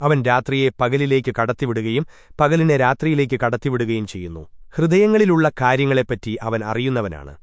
അവൻ രാത്രിയെ പകലിലേക്ക് കടത്തിവിടുകയും പകലിനെ രാത്രിയിലേക്ക് കടത്തിവിടുകയും ചെയ്യുന്നു. ഹൃദയങ്ങളിലുള്ള കാര്യങ്ങളെപ്പറ്റി അവൻ അറിയുന്നവനാണ്.